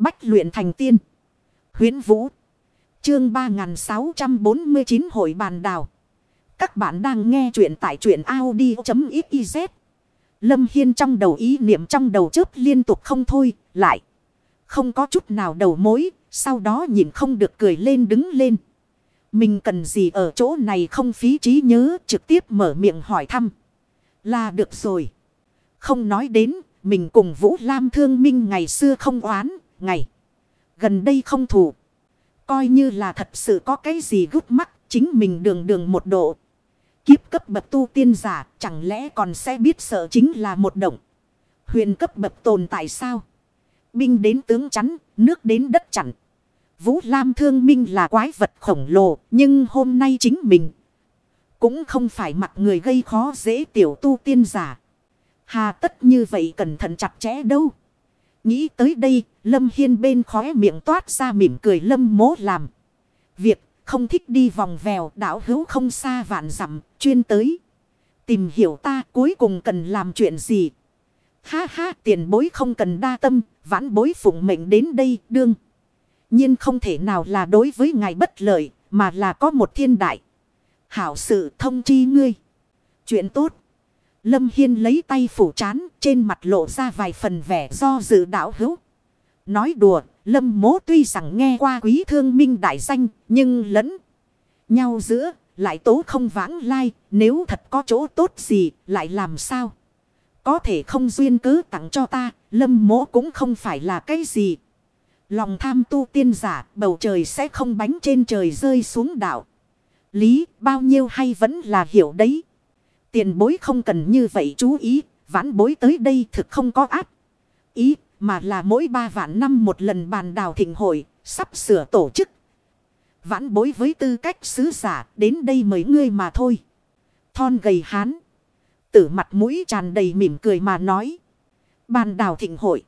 Bách luyện thành tiên. huyễn Vũ. Chương 3649 Hội bàn đào. Các bạn đang nghe truyện tại truyện Audi.xyz. Lâm Hiên trong đầu ý niệm trong đầu chớp liên tục không thôi, lại. Không có chút nào đầu mối, sau đó nhìn không được cười lên đứng lên. Mình cần gì ở chỗ này không phí trí nhớ trực tiếp mở miệng hỏi thăm. Là được rồi. Không nói đến, mình cùng Vũ Lam thương minh ngày xưa không oán, ngày. Gần đây không thủ. Coi như là thật sự có cái gì gút mắt, chính mình đường đường một độ. Kiếp cấp bậc tu tiên giả, chẳng lẽ còn sẽ biết sợ chính là một động. Huyền cấp bậc tồn tại sao? Binh đến tướng chắn, nước đến đất chặn. Vũ Lam thương minh là quái vật khổng lồ, nhưng hôm nay chính mình cũng không phải mặt người gây khó dễ tiểu tu tiên giả. Hà tất như vậy cẩn thận chặt chẽ đâu. Nghĩ tới đây, Lâm Hiên bên khóe miệng toát ra mỉm cười Lâm mố làm. Việc không thích đi vòng vèo đảo hữu không xa vạn dặm chuyên tới. Tìm hiểu ta cuối cùng cần làm chuyện gì. Ha ha tiền bối không cần đa tâm, vãn bối phụng mệnh đến đây đương. nhiên không thể nào là đối với ngài bất lợi, mà là có một thiên đại. Hảo sự thông chi ngươi. Chuyện tốt. Lâm Hiên lấy tay phủ chán trên mặt lộ ra vài phần vẻ do dự đảo hữu. Nói đùa, Lâm mố tuy rằng nghe qua quý thương minh đại danh, nhưng lẫn nhau giữa, lại tố không vãng lai, nếu thật có chỗ tốt gì, lại làm sao? Có thể không duyên cứ tặng cho ta, lâm mố cũng không phải là cái gì. Lòng tham tu tiên giả, bầu trời sẽ không bánh trên trời rơi xuống đảo. Lý, bao nhiêu hay vẫn là hiểu đấy. Tiền bối không cần như vậy chú ý, vãn bối tới đây thực không có áp. Ý, mà là mỗi ba vạn năm một lần bàn đào thịnh hội, sắp sửa tổ chức. Vãn bối với tư cách sứ giả, đến đây mấy ngươi mà thôi. Thon gầy hán. Tử mặt mũi tràn đầy mỉm cười mà nói. Bàn đào thịnh hội.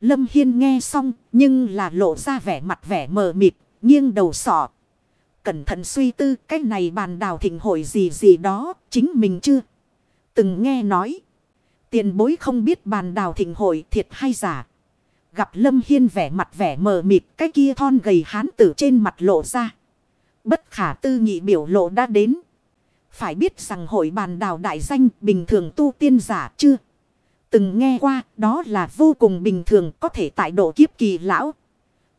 Lâm Hiên nghe xong, nhưng là lộ ra vẻ mặt vẻ mờ mịt, nghiêng đầu sọ. Cẩn thận suy tư cái này bàn đào thịnh hội gì gì đó, chính mình chưa? Từng nghe nói. Tiền bối không biết bàn đào thịnh hội thiệt hay giả. Gặp Lâm Hiên vẻ mặt vẻ mờ mịt, cái kia thon gầy hán tử trên mặt lộ ra. Bất khả tư nghị biểu lộ đã đến. Phải biết rằng hội bàn đào đại danh bình thường tu tiên giả chưa? Từng nghe qua, đó là vô cùng bình thường, có thể tại độ kiếp kỳ lão.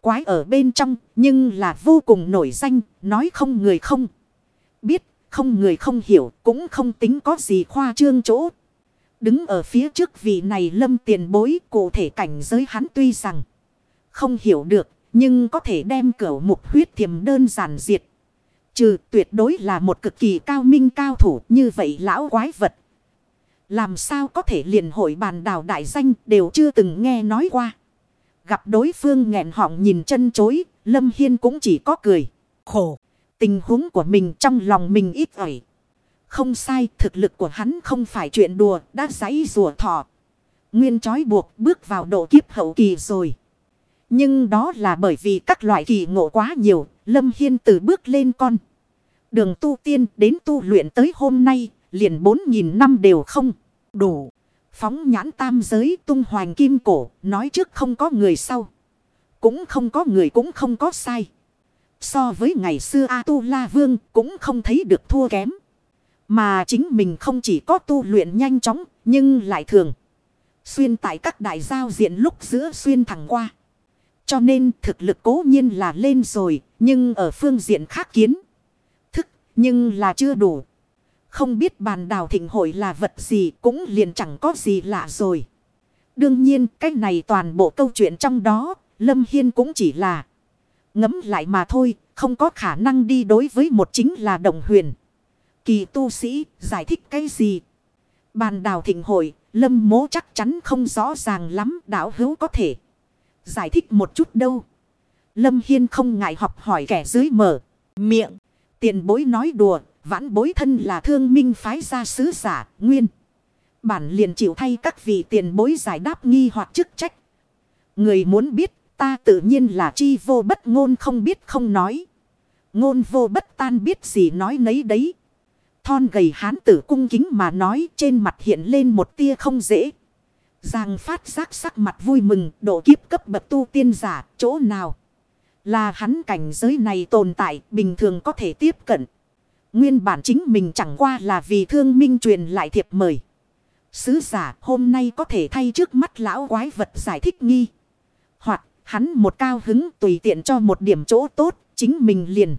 Quái ở bên trong, nhưng là vô cùng nổi danh, nói không người không. Biết, không người không hiểu, cũng không tính có gì khoa trương chỗ. Đứng ở phía trước vị này lâm tiền bối cụ thể cảnh giới hắn tuy rằng không hiểu được nhưng có thể đem cửa mục huyết thiềm đơn giản diệt. Trừ tuyệt đối là một cực kỳ cao minh cao thủ như vậy lão quái vật. Làm sao có thể liền hội bàn đào đại danh đều chưa từng nghe nói qua. Gặp đối phương nghẹn họng nhìn chân chối, Lâm Hiên cũng chỉ có cười. Khổ, tình huống của mình trong lòng mình ít ỏi. Không sai, thực lực của hắn không phải chuyện đùa, đã giấy rùa thọ. Nguyên trói buộc bước vào độ kiếp hậu kỳ rồi. Nhưng đó là bởi vì các loại kỳ ngộ quá nhiều, Lâm Hiên từ bước lên con. Đường tu tiên đến tu luyện tới hôm nay, liền 4.000 năm đều không đủ. Phóng nhãn tam giới tung hoàng kim cổ, nói trước không có người sau. Cũng không có người cũng không có sai. So với ngày xưa A-tu-la vương cũng không thấy được thua kém. Mà chính mình không chỉ có tu luyện nhanh chóng, nhưng lại thường. Xuyên tại các đại giao diện lúc giữa xuyên thẳng qua. Cho nên thực lực cố nhiên là lên rồi, nhưng ở phương diện khác kiến. Thức, nhưng là chưa đủ. Không biết bàn đào thịnh hội là vật gì cũng liền chẳng có gì lạ rồi. Đương nhiên cái này toàn bộ câu chuyện trong đó, Lâm Hiên cũng chỉ là ngấm lại mà thôi, không có khả năng đi đối với một chính là đồng huyền. Kỳ tu sĩ, giải thích cái gì? Bàn đào thịnh hội, lâm mố chắc chắn không rõ ràng lắm đạo hữu có thể. Giải thích một chút đâu. Lâm Hiên không ngại học hỏi kẻ dưới mở. Miệng. Tiền bối nói đùa. Vãn bối thân là thương minh phái gia sứ giả. Nguyên. Bản liền chịu thay các vị tiền bối giải đáp nghi hoặc chức trách. Người muốn biết ta tự nhiên là chi vô bất ngôn không biết không nói. Ngôn vô bất tan biết gì nói nấy đấy. Thon gầy hán tử cung kính mà nói trên mặt hiện lên một tia không dễ. Giang phát giác sắc mặt vui mừng, độ kiếp cấp bậc tu tiên giả, chỗ nào. Là hắn cảnh giới này tồn tại, bình thường có thể tiếp cận. Nguyên bản chính mình chẳng qua là vì thương minh truyền lại thiệp mời. Sứ giả, hôm nay có thể thay trước mắt lão quái vật giải thích nghi. Hoặc, hắn một cao hứng tùy tiện cho một điểm chỗ tốt, chính mình liền.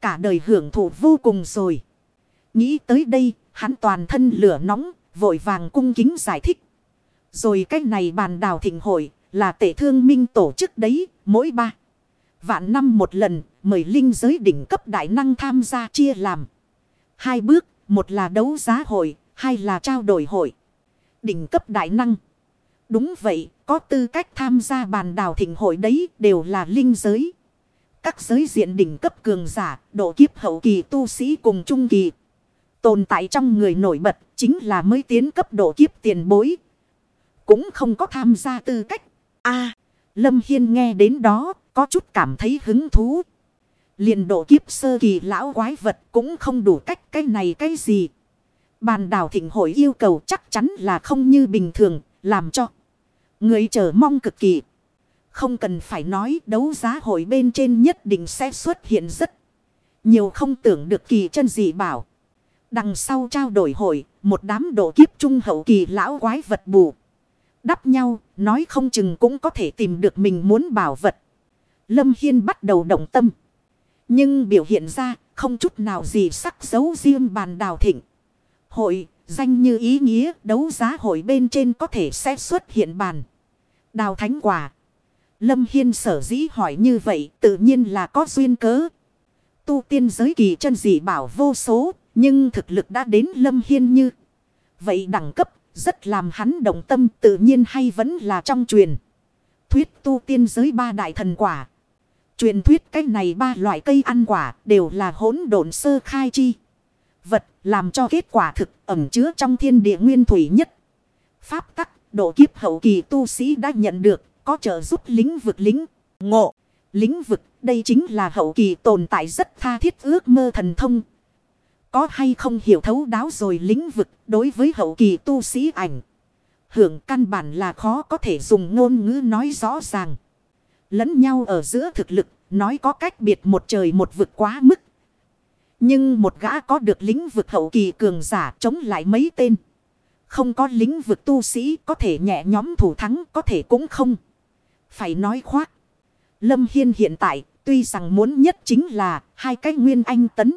Cả đời hưởng thụ vô cùng rồi. Nghĩ tới đây hắn toàn thân lửa nóng vội vàng cung kính giải thích. Rồi cách này bàn đào thịnh hội là tể thương minh tổ chức đấy mỗi ba. Vạn năm một lần mời linh giới đỉnh cấp đại năng tham gia chia làm. Hai bước, một là đấu giá hội, hai là trao đổi hội. Đỉnh cấp đại năng. Đúng vậy, có tư cách tham gia bàn đào thịnh hội đấy đều là linh giới. Các giới diện đỉnh cấp cường giả, độ kiếp hậu kỳ tu sĩ cùng trung kỳ. Tồn tại trong người nổi bật chính là mới tiến cấp độ kiếp tiền bối. Cũng không có tham gia tư cách. a Lâm Hiên nghe đến đó, có chút cảm thấy hứng thú. liền độ kiếp sơ kỳ lão quái vật cũng không đủ cách cái này cái gì. Bàn đảo thịnh hội yêu cầu chắc chắn là không như bình thường, làm cho người chờ mong cực kỳ. Không cần phải nói đấu giá hội bên trên nhất định sẽ xuất hiện rất nhiều không tưởng được kỳ chân dị bảo. Đằng sau trao đổi hội, một đám độ kiếp trung hậu kỳ lão quái vật bù. Đắp nhau, nói không chừng cũng có thể tìm được mình muốn bảo vật. Lâm Hiên bắt đầu động tâm. Nhưng biểu hiện ra không chút nào gì sắc dấu riêng bàn đào thịnh. Hội, danh như ý nghĩa đấu giá hội bên trên có thể sẽ xuất hiện bàn. Đào thánh quả. Lâm Hiên sở dĩ hỏi như vậy tự nhiên là có duyên cớ. Tu tiên giới kỳ chân dị bảo vô số, nhưng thực lực đã đến Lâm Hiên như. Vậy đẳng cấp, rất làm hắn động tâm tự nhiên hay vẫn là trong truyền. Thuyết tu tiên giới ba đại thần quả. Truyền thuyết cách này ba loại cây ăn quả đều là hỗn độn sơ khai chi. Vật làm cho kết quả thực ẩm chứa trong thiên địa nguyên thủy nhất. Pháp tắc, độ kiếp hậu kỳ tu sĩ đã nhận được, có trợ giúp lĩnh vực lính, ngộ. Lĩnh vực, đây chính là hậu kỳ tồn tại rất tha thiết ước mơ thần thông. Có hay không hiểu thấu đáo rồi lĩnh vực đối với hậu kỳ tu sĩ ảnh. Hưởng căn bản là khó có thể dùng ngôn ngữ nói rõ ràng. Lẫn nhau ở giữa thực lực, nói có cách biệt một trời một vực quá mức. Nhưng một gã có được lĩnh vực hậu kỳ cường giả chống lại mấy tên. Không có lĩnh vực tu sĩ có thể nhẹ nhóm thủ thắng có thể cũng không. Phải nói khoác. Lâm Hiên hiện tại tuy rằng muốn nhất chính là hai cái nguyên anh tấn.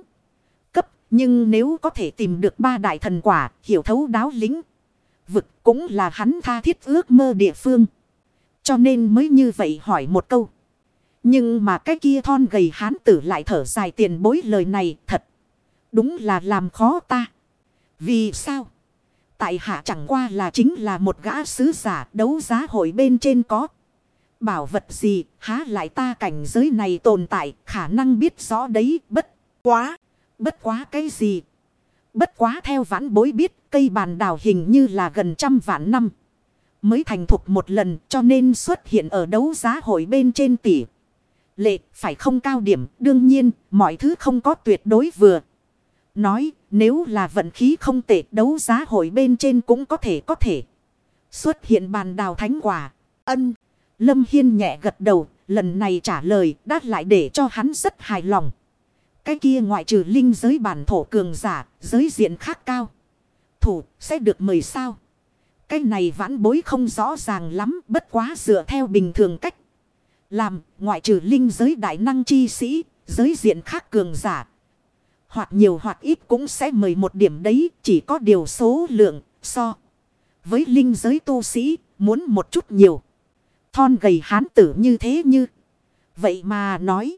Nhưng nếu có thể tìm được ba đại thần quả, hiểu thấu đáo lính, Vực cũng là hắn tha thiết ước mơ địa phương. Cho nên mới như vậy hỏi một câu. Nhưng mà cái kia thon gầy hán tử lại thở dài tiền bối lời này thật. Đúng là làm khó ta. Vì sao? Tại hạ chẳng qua là chính là một gã sứ giả đấu giá hội bên trên có. Bảo vật gì, há lại ta cảnh giới này tồn tại, khả năng biết rõ đấy, bất quá. Bất quá cái gì? Bất quá theo vãn bối biết, cây bàn đào hình như là gần trăm vạn năm. Mới thành thục một lần, cho nên xuất hiện ở đấu giá hội bên trên tỷ. Lệ phải không cao điểm đương nhiên, mọi thứ không có tuyệt đối vừa. Nói, nếu là vận khí không tệ, đấu giá hội bên trên cũng có thể có thể. Xuất hiện bàn đào thánh quả. Ân. Lâm Hiên nhẹ gật đầu. Lần này trả lời, đã lại để cho hắn rất hài lòng. Cái kia ngoại trừ linh giới bản thổ cường giả. Giới diện khác cao. Thủ sẽ được mời sao. Cái này vãn bối không rõ ràng lắm. Bất quá dựa theo bình thường cách. Làm ngoại trừ linh giới đại năng chi sĩ. Giới diện khác cường giả hoặc nhiều hoặc ít cũng sẽ mời một điểm đấy, chỉ có điều số lượng, so. Với linh giới tu sĩ, muốn một chút nhiều. Thon gầy hán tử như thế như. Vậy mà nói.